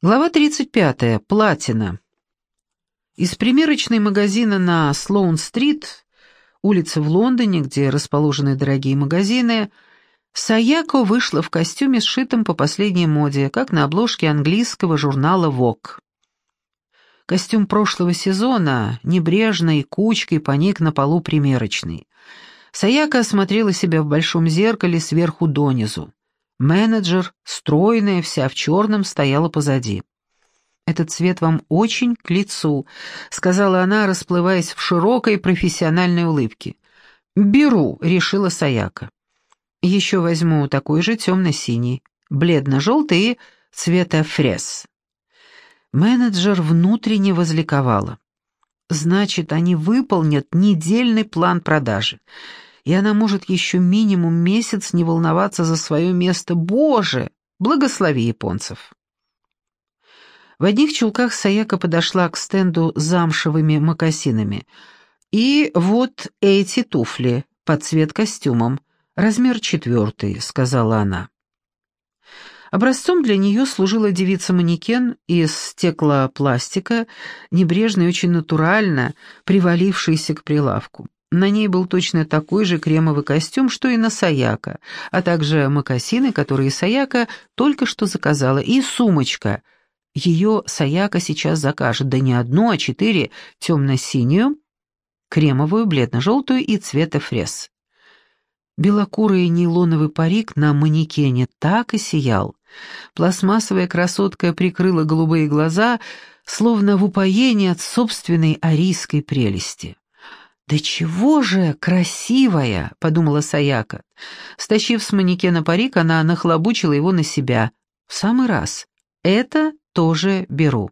Глава 35. Платина. Из примерочной магазина на Слоун-стрит, улицы в Лондоне, где расположены дорогие магазины, Саяко вышла в костюме, сшитом по последней моде, как на обложке английского журнала Vogue. Костюм прошлого сезона небрежной кучкой поник на полу примерочной. Саяка осмотрела себя в большом зеркале сверху донизу. Менеджер, стройная, вся в черном, стояла позади. «Этот цвет вам очень к лицу», — сказала она, расплываясь в широкой профессиональной улыбке. «Беру», — решила Саяка. «Еще возьму такой же темно-синий, бледно-желтый и цвета фрез». Менеджер внутренне возликовала. «Значит, они выполнят недельный план продажи и она может еще минимум месяц не волноваться за свое место. Боже, благослови японцев. В одних чулках Саяка подошла к стенду с замшевыми мокасинами. «И вот эти туфли, под цвет костюмом, размер четвертый», — сказала она. Образцом для нее служила девица-манекен из стеклопластика, небрежно и очень натурально привалившаяся к прилавку. На ней был точно такой же кремовый костюм, что и на Саяка, а также мокасины, которые Саяка только что заказала, и сумочка. Ее Саяка сейчас закажет, да не одну, а четыре, темно-синюю, кремовую, бледно-желтую и цвета фрез. Белокурый нейлоновый парик на манекене так и сиял. Пластмассовая красотка прикрыла голубые глаза, словно в упоении от собственной арийской прелести. «Да чего же красивая!» — подумала Саяка. Стащив с манекена парик, она нахлобучила его на себя. «В самый раз. Это тоже беру»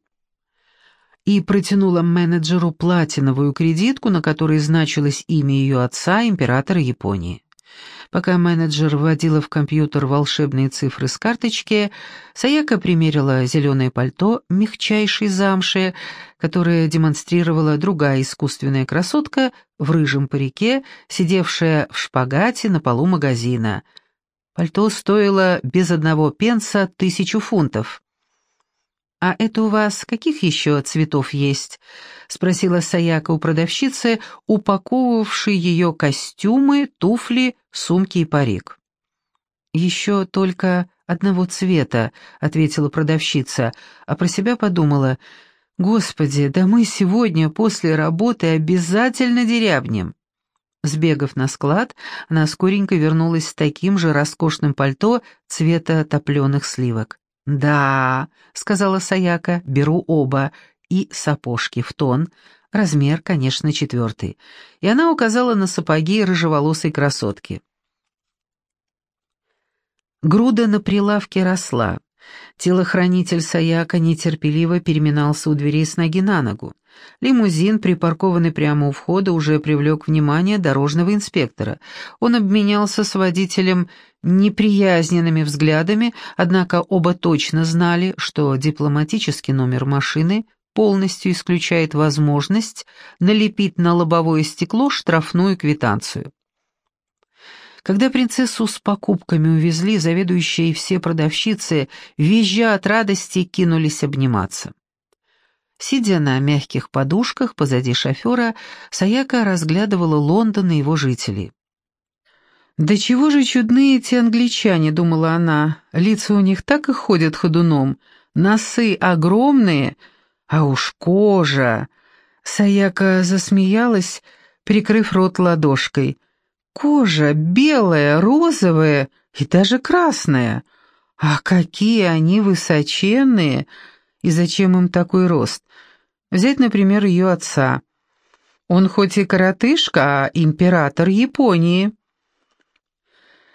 и протянула менеджеру платиновую кредитку, на которой значилось имя ее отца, императора Японии. Пока менеджер вводила в компьютер волшебные цифры с карточки, Саяка примерила зеленое пальто мягчайшей замши, которое демонстрировала другая искусственная красотка в рыжем парике, сидевшая в шпагате на полу магазина. Пальто стоило без одного пенса тысячу фунтов. «А это у вас каких еще цветов есть?» — спросила Саяка у продавщицы, упаковывавшей ее костюмы, туфли, сумки и парик. «Еще только одного цвета», — ответила продавщица, а про себя подумала, «Господи, да мы сегодня после работы обязательно дерябнем». Сбегав на склад, она скоренько вернулась с таким же роскошным пальто цвета топленых сливок. «Да», — сказала Саяка, — «беру оба, и сапожки в тон, размер, конечно, четвертый». И она указала на сапоги рыжеволосой красотки. Груда на прилавке росла. Телохранитель Саяка нетерпеливо переминался у дверей с ноги на ногу. Лимузин, припаркованный прямо у входа, уже привлек внимание дорожного инспектора. Он обменялся с водителем неприязненными взглядами, однако оба точно знали, что дипломатический номер машины полностью исключает возможность налепить на лобовое стекло штрафную квитанцию. Когда принцессу с покупками увезли, заведующие и все продавщицы, визжа от радости, кинулись обниматься. Сидя на мягких подушках позади шофера, Саяка разглядывала Лондон и его жителей. «Да чего же чудные эти англичане», — думала она, — «лица у них так и ходят ходуном, носы огромные, а уж кожа». Саяка засмеялась, прикрыв рот ладошкой. «Кожа белая, розовая и даже красная. А какие они высоченные!» И зачем им такой рост? Взять, например, ее отца. Он хоть и коротышка, а император Японии.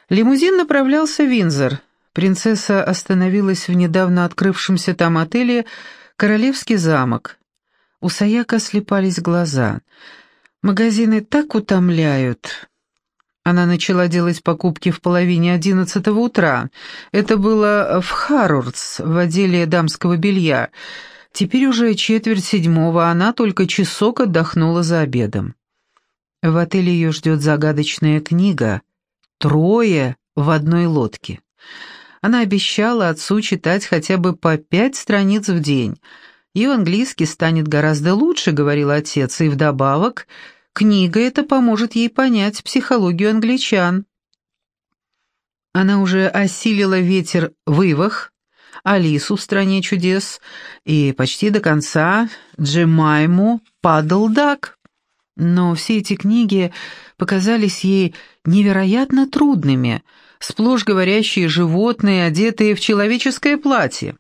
Лимузин направлялся в Винзор. Принцесса остановилась в недавно открывшемся там отеле «Королевский замок». У Саяка слепались глаза. «Магазины так утомляют». Она начала делать покупки в половине одиннадцатого утра. Это было в Харрордс, в отделе дамского белья. Теперь уже четверть седьмого, она только часок отдохнула за обедом. В отеле ее ждет загадочная книга «Трое в одной лодке». Она обещала отцу читать хотя бы по пять страниц в день. Ее английский станет гораздо лучше, говорил отец, и вдобавок книга эта поможет ей понять психологию англичан. Она уже осилила ветер в Ивах, Алису в «Стране чудес» и почти до конца Джемайму «Падалдак». Но все эти книги показались ей невероятно трудными, сплошь говорящие животные, одетые в человеческое платье.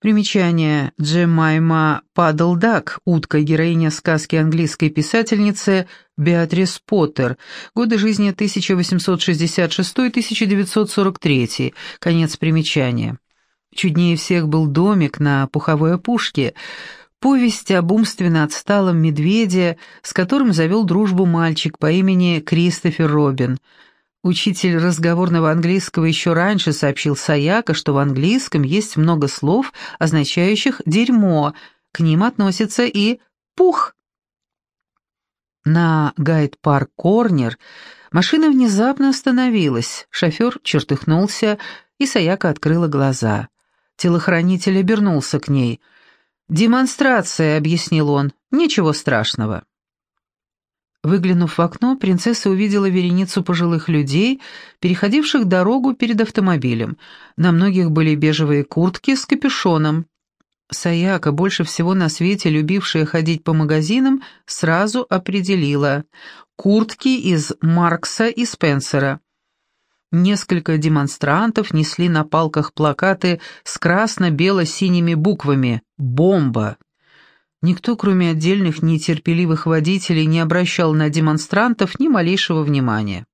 Примечание. Джемайма Падлдак, утка, героиня сказки английской писательницы Беатрис Поттер, годы жизни 1866-1943, конец примечания. Чуднее всех был домик на пуховой опушке, повесть об умственно отсталом медведе, с которым завел дружбу мальчик по имени Кристофер Робин – Учитель разговорного английского еще раньше сообщил Саяка, что в английском есть много слов, означающих «дерьмо», к ним относится и «пух». На Гайд-парк-корнер машина внезапно остановилась, шофер чертыхнулся, и Саяка открыла глаза. Телохранитель обернулся к ней. «Демонстрация», — объяснил он, — «ничего страшного». Выглянув в окно, принцесса увидела вереницу пожилых людей, переходивших дорогу перед автомобилем. На многих были бежевые куртки с капюшоном. Саяка, больше всего на свете любившая ходить по магазинам, сразу определила куртки из Маркса и Спенсера. Несколько демонстрантов несли на палках плакаты с красно-бело-синими буквами «Бомба». Никто, кроме отдельных нетерпеливых водителей, не обращал на демонстрантов ни малейшего внимания.